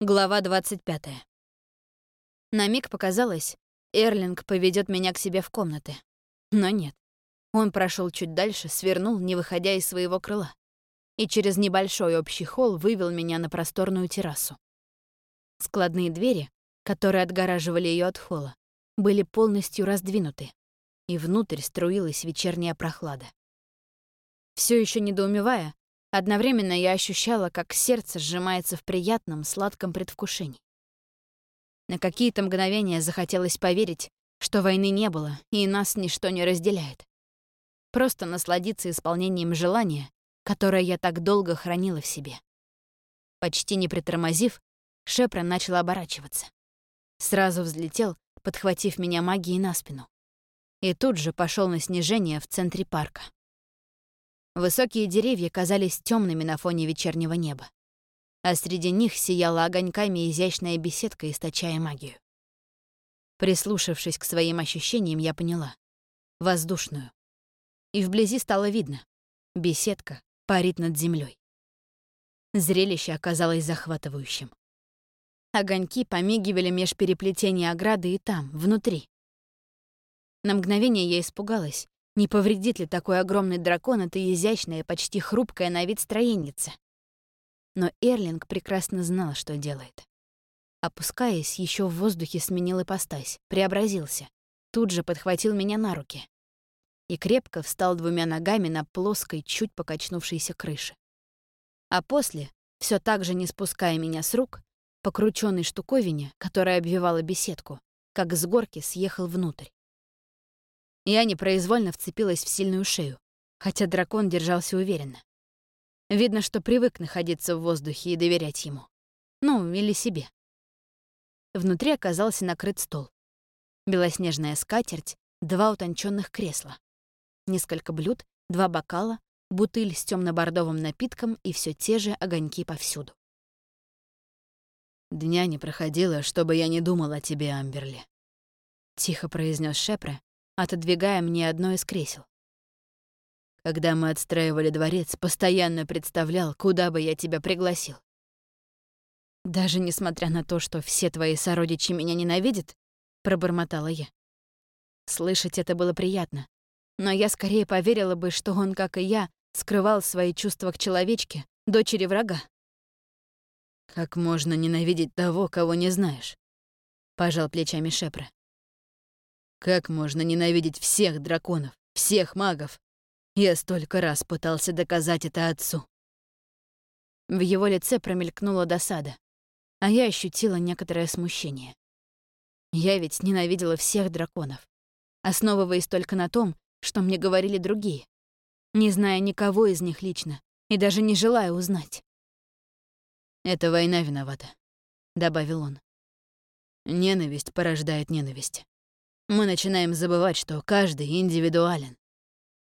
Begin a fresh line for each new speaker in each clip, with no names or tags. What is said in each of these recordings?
Глава 25. На миг показалось, Эрлинг поведет меня к себе в комнаты. Но нет. Он прошел чуть дальше, свернул, не выходя из своего крыла, и через небольшой общий холл вывел меня на просторную террасу. Складные двери, которые отгораживали ее от холла, были полностью раздвинуты, и внутрь струилась вечерняя прохлада. Все еще недоумевая, Одновременно я ощущала, как сердце сжимается в приятном, сладком предвкушении. На какие-то мгновения захотелось поверить, что войны не было, и нас ничто не разделяет. Просто насладиться исполнением желания, которое я так долго хранила в себе. Почти не притормозив, Шепра начал оборачиваться. Сразу взлетел, подхватив меня магией на спину. И тут же пошел на снижение в центре парка. Высокие деревья казались темными на фоне вечернего неба, а среди них сияла огоньками изящная беседка, источая магию. Прислушавшись к своим ощущениям, я поняла — воздушную. И вблизи стало видно — беседка парит над землей. Зрелище оказалось захватывающим. Огоньки помигивали меж переплетения ограды и там, внутри. На мгновение я испугалась, не повредит ли такой огромный дракон этой изящная, почти хрупкая на вид строенница? Но Эрлинг прекрасно знал, что делает. Опускаясь, еще в воздухе сменил ипостась, преобразился. Тут же подхватил меня на руки. И крепко встал двумя ногами на плоской, чуть покачнувшейся крыше. А после, все так же не спуская меня с рук, по штуковине, которая обвивала беседку, как с горки съехал внутрь. Я непроизвольно вцепилась в сильную шею, хотя дракон держался уверенно. Видно, что привык находиться в воздухе и доверять ему. Ну, или себе. Внутри оказался накрыт стол. Белоснежная скатерть, два утонченных кресла. Несколько блюд, два бокала, бутыль с темно-бордовым напитком и все те же огоньки повсюду.
«Дня не проходило, чтобы я не думал о тебе, Амберли», — тихо произнес Шепре, отодвигая мне одно из кресел. Когда мы отстраивали дворец, постоянно представлял, куда бы я тебя пригласил.
Даже несмотря на то, что все твои сородичи меня ненавидят, пробормотала я. Слышать это было приятно, но я скорее поверила бы, что он, как и я, скрывал свои чувства к человечке, дочери врага.
«Как можно ненавидеть того, кого не знаешь?» — пожал плечами Шепра. Как можно ненавидеть всех драконов, всех магов? Я столько раз пытался доказать это отцу.
В его лице промелькнула досада, а я ощутила некоторое смущение. Я ведь ненавидела всех драконов, основываясь только на том, что мне говорили другие, не зная никого из них лично и даже не желая узнать.
«Это война виновата», — добавил он. «Ненависть порождает ненависть мы начинаем забывать, что каждый индивидуален.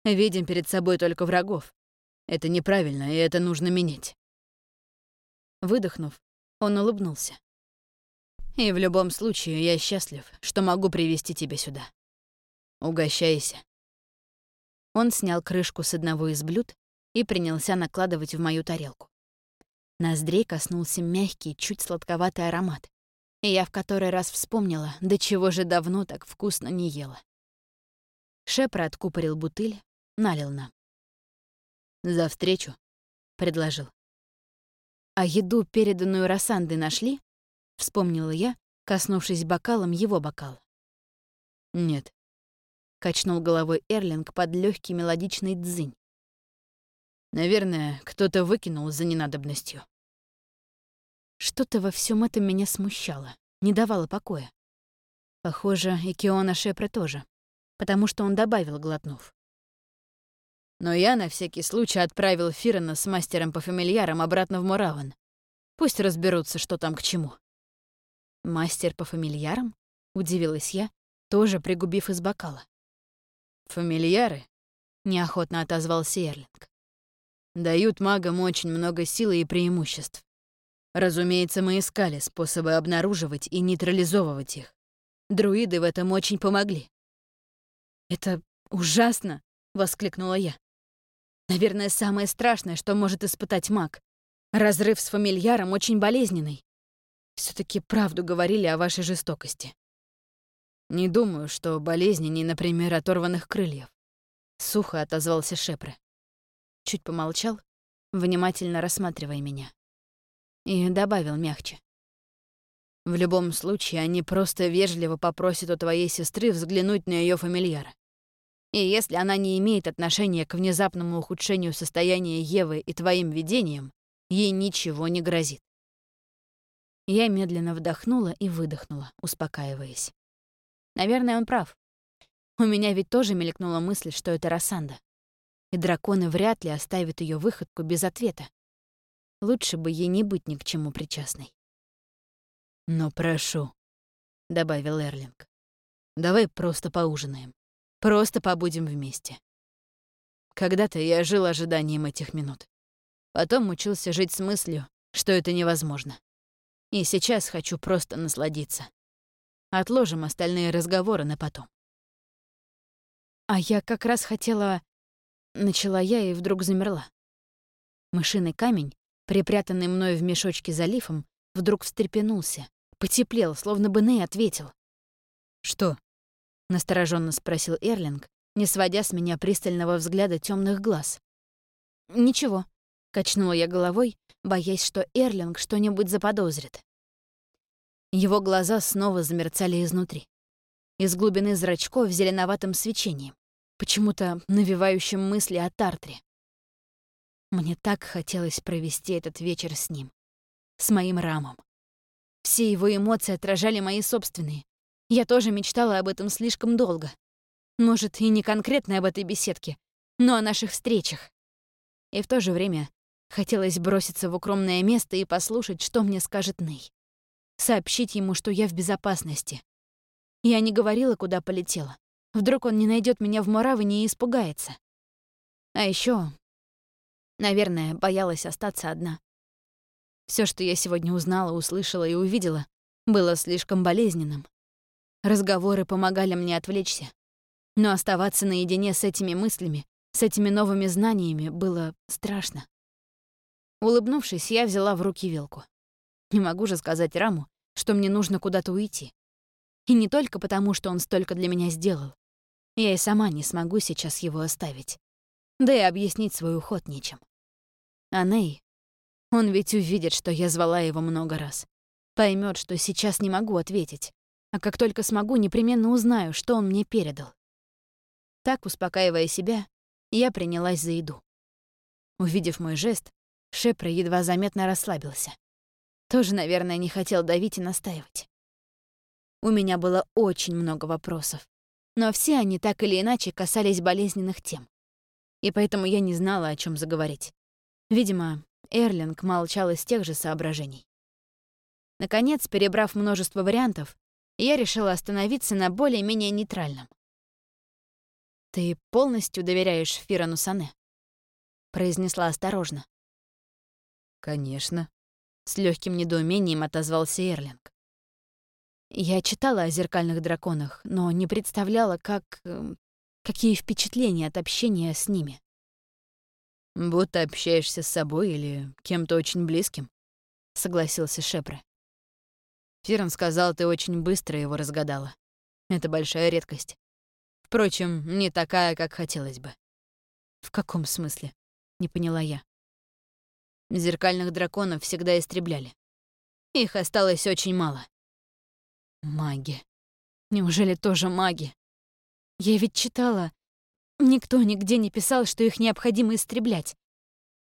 Видим перед собой только врагов. Это неправильно, и это нужно менять.
Выдохнув, он улыбнулся.
И в любом случае я счастлив, что могу привести тебя сюда. Угощайся.
Он снял крышку с одного из блюд и принялся накладывать в мою тарелку. Ноздрей коснулся мягкий, чуть сладковатый аромат, и я в который раз вспомнила, до чего же давно так вкусно не ела. Шепра откупорил бутыль, налил нам.
«За встречу», — предложил.
«А еду, переданную Рассанды, нашли?» — вспомнила я, коснувшись бокалом его бокала.
«Нет», — качнул головой Эрлинг под легкий мелодичный дзынь. «Наверное, кто-то выкинул за ненадобностью».
Что-то во всем этом меня смущало, не давало покоя. Похоже, и Киона Шепре тоже, потому что он добавил, глотнув.
Но я на всякий случай отправил Фирена с мастером по фамильярам обратно в Мураван. Пусть разберутся, что там к чему.
«Мастер по фамильярам?» — удивилась я, тоже пригубив из бокала.
«Фамильяры?»
— неохотно отозвался Эрлинг.
«Дают магам очень много силы и преимуществ. Разумеется, мы искали способы обнаруживать и нейтрализовывать их. Друиды в этом очень помогли.
«Это ужасно!» — воскликнула я. «Наверное, самое страшное, что может испытать маг. Разрыв с фамильяром очень болезненный. все таки правду говорили о вашей жестокости. Не думаю, что болезни не, например, оторванных крыльев. Сухо отозвался Шепре. Чуть помолчал, внимательно рассматривая меня. И добавил мягче. В любом случае, они просто вежливо попросят у твоей сестры взглянуть на ее фамильяра. И если она не имеет отношения к внезапному ухудшению состояния Евы и твоим видениям, ей ничего не грозит. Я медленно вдохнула и выдохнула, успокаиваясь. Наверное, он прав. У меня ведь тоже мелькнула мысль, что это Рассанда. И драконы вряд ли оставят ее выходку без ответа. Лучше бы ей не быть ни к чему причастной. «Но прошу», — добавил Эрлинг, — «давай просто поужинаем. Просто побудем вместе». Когда-то я жил ожиданием этих минут. Потом учился жить с мыслью, что это невозможно. И сейчас хочу просто насладиться. Отложим остальные разговоры на потом. А я как раз хотела... Начала я и вдруг замерла. Мышиный камень, припрятанный мной в мешочке за лифом, вдруг встрепенулся, потеплел, словно бы Ней ответил. «Что?» — настороженно спросил Эрлинг, не сводя с меня пристального взгляда темных глаз. «Ничего», — качнула я головой, боясь, что Эрлинг что-нибудь заподозрит. Его глаза снова замерцали изнутри. Из глубины зрачков зеленоватым свечением, почему-то навевающим мысли о Тартре. Мне так хотелось провести этот вечер с ним, с моим Рамом. Все его эмоции отражали мои собственные. Я тоже мечтала об этом слишком долго. Может, и не конкретно об этой беседке, но о наших встречах. И в то же время Хотелось броситься в укромное место и послушать, что мне скажет Ней. Сообщить ему, что я в безопасности. Я не говорила, куда полетела. Вдруг он не найдет меня в Муравине и испугается. А еще, наверное, боялась остаться одна. Все, что я сегодня узнала, услышала и увидела, было слишком болезненным. Разговоры помогали мне отвлечься. Но оставаться наедине с этими мыслями, с этими новыми знаниями было страшно. Улыбнувшись, я взяла в руки вилку. Не могу же сказать Раму, что мне нужно куда-то уйти. И не только потому, что он столько для меня сделал. Я и сама не смогу сейчас его оставить. Да и объяснить свой уход нечем. А Ней, он ведь увидит, что я звала его много раз. Поймет, что сейчас не могу ответить. А как только смогу, непременно узнаю, что он мне передал. Так, успокаивая себя, я принялась за еду. Увидев мой жест, Шепра едва заметно расслабился. Тоже, наверное, не хотел давить и настаивать. У меня было очень много вопросов, но все они так или иначе касались болезненных тем. И поэтому я не знала, о чем заговорить. Видимо, Эрлинг молчал из тех же соображений. Наконец, перебрав множество вариантов, я решила остановиться на более-менее нейтральном. «Ты полностью доверяешь Фирану Сане?» — произнесла осторожно.
«Конечно», —
с легким недоумением отозвался Эрлинг. Я читала о зеркальных драконах, но не представляла, как... Эм, какие впечатления от общения с ними.
«Будто общаешься с собой или кем-то очень близким», — согласился Шепре. Фирн сказал, ты очень быстро его разгадала. Это большая редкость. Впрочем, не такая, как хотелось бы.
«В каком смысле?» — не поняла я.
Зеркальных драконов всегда истребляли. Их осталось очень мало.
Маги. Неужели тоже маги? Я ведь читала. Никто нигде не писал, что их необходимо истреблять.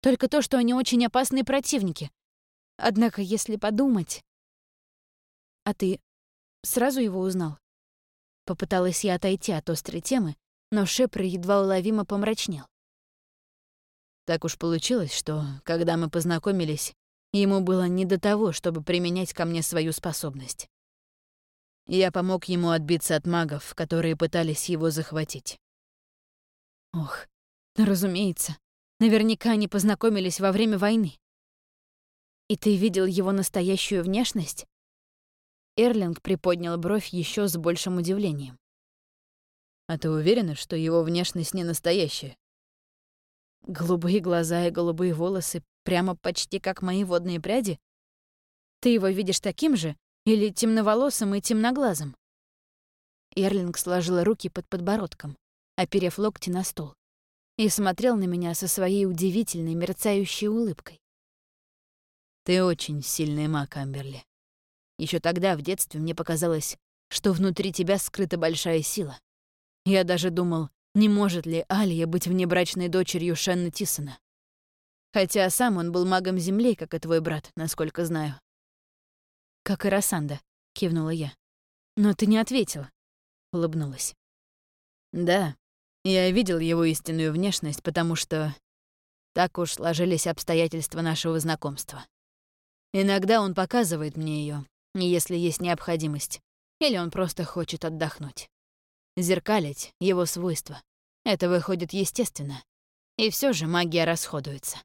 Только то, что они очень опасные противники. Однако, если подумать... А ты сразу его узнал? Попыталась я отойти от острой темы, но Шепр едва уловимо помрачнел.
Так уж получилось, что, когда мы познакомились, ему было не до того, чтобы применять ко мне свою способность. Я помог ему отбиться от магов, которые пытались его захватить.
Ох, разумеется. Наверняка они познакомились во время войны. И ты видел его настоящую внешность? Эрлинг приподнял бровь еще с большим удивлением.
А ты уверена, что его внешность не настоящая?
Голубые глаза и голубые волосы, прямо почти как мои водные пряди? Ты его видишь таким же или темноволосым и темноглазым?» Эрлинг сложила руки под подбородком, оперев локти на стол, и смотрел на меня со своей удивительной мерцающей улыбкой.
«Ты очень сильный маг, Амберли. Еще тогда, в детстве, мне показалось, что внутри тебя скрыта большая сила. Я даже думал, не может ли Алия быть внебрачной дочерью Шенна Тисона. Хотя сам он был магом Земли, как и твой брат, насколько знаю.
«Как и Рассанда», — кивнула я. «Но ты не ответила», — улыбнулась.
«Да, я видел его истинную внешность, потому что так уж сложились обстоятельства нашего знакомства. Иногда он показывает мне ее, если есть необходимость, или он просто хочет отдохнуть. Зеркалить — его свойство. Это выходит естественно. И все же магия расходуется.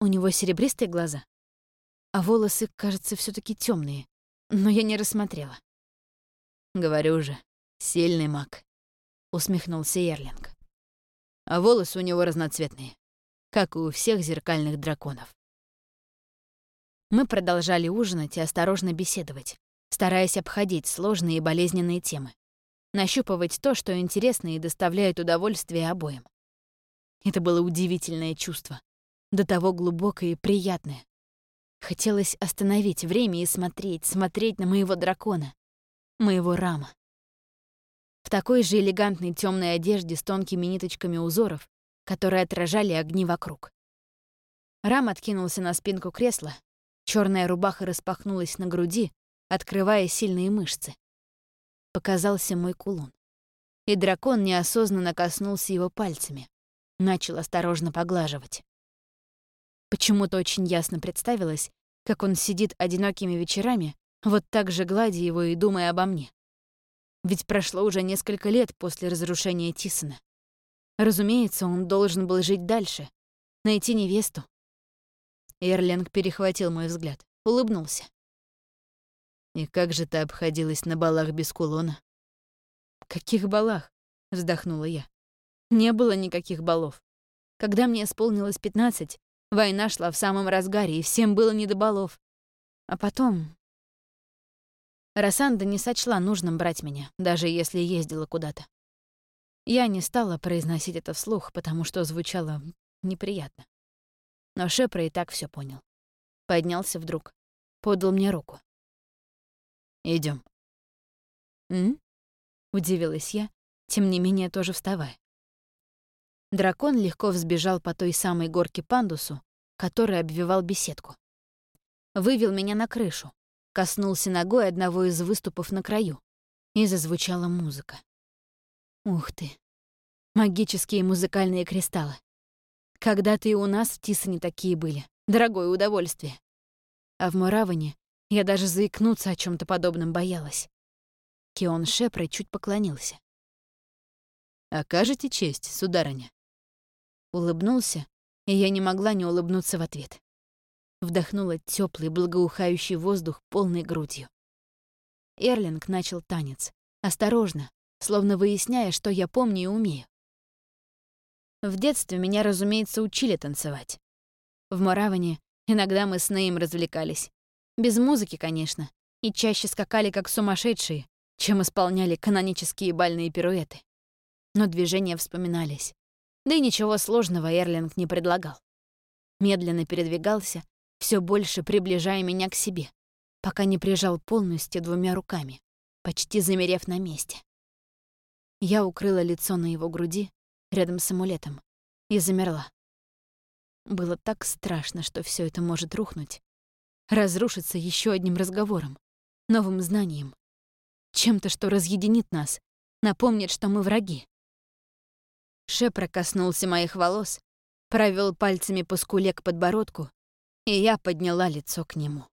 У него серебристые глаза, а волосы, кажется, все таки темные, но я не рассмотрела.
Говорю же, сильный маг усмехнулся Эрлинг. А волосы у него разноцветные, как и у всех зеркальных драконов.
Мы продолжали ужинать и осторожно беседовать, стараясь обходить сложные и болезненные темы, нащупывать то, что интересно и доставляет удовольствие обоим. Это было удивительное чувство, до того глубокое и приятное. Хотелось остановить время и смотреть, смотреть на моего дракона, моего Рама в такой же элегантной темной одежде с тонкими ниточками узоров, которые отражали огни вокруг. Рам откинулся на спинку кресла, черная рубаха распахнулась на груди, открывая сильные мышцы. Показался мой кулон. И дракон неосознанно коснулся его пальцами, начал осторожно поглаживать. Почему-то очень ясно представилось, как он сидит одинокими вечерами, вот так же гладя его и думая обо мне. Ведь прошло уже несколько лет после разрушения Тисона. Разумеется, он должен был жить дальше, найти невесту. Эрлинг перехватил мой взгляд, улыбнулся.
«И как же ты обходилась на балах без кулона?»
«Каких балах?» — вздохнула я. «Не было никаких балов. Когда мне исполнилось пятнадцать, война шла в самом разгаре, и всем было не до балов. А потом Рассанда не сочла нужным брать меня, даже если ездила куда-то. Я не стала произносить это вслух, потому что звучало неприятно. Но Шепра и так все понял. Поднялся вдруг, подал мне руку.
Идем.
«М?» — удивилась я, тем не менее тоже вставая. Дракон легко взбежал по той самой горке пандусу, который обвивал беседку. Вывел меня на крышу, коснулся ногой одного из выступов на краю, и зазвучала музыка. Ух ты! Магические музыкальные кристаллы. Когда-то и у нас в Тисане такие были. Дорогое удовольствие. А в Мураване я даже заикнуться о чем то подобном боялась. Кион Шепре чуть поклонился.
«Окажете честь, сударыня?»
Улыбнулся, и я не могла не улыбнуться в ответ вдохнула теплый, благоухающий воздух полной грудью. Эрлинг начал танец, осторожно, словно выясняя, что я помню и умею. В детстве меня, разумеется, учили танцевать. В Мораване иногда мы с Нейм развлекались. Без музыки, конечно, и чаще скакали как сумасшедшие, чем исполняли канонические бальные пируэты. Но движения вспоминались. Да и ничего сложного Эрлинг не предлагал. Медленно передвигался, все больше приближая меня к себе, пока не прижал полностью двумя руками, почти замерев на месте. Я укрыла лицо на его груди, рядом с амулетом, и замерла. Было так страшно, что все это может рухнуть, разрушиться еще одним разговором, новым знанием, чем-то, что разъединит нас, напомнит, что мы враги. Шепра коснулся моих волос, провел пальцами по скуле к подбородку и я подняла лицо к нему.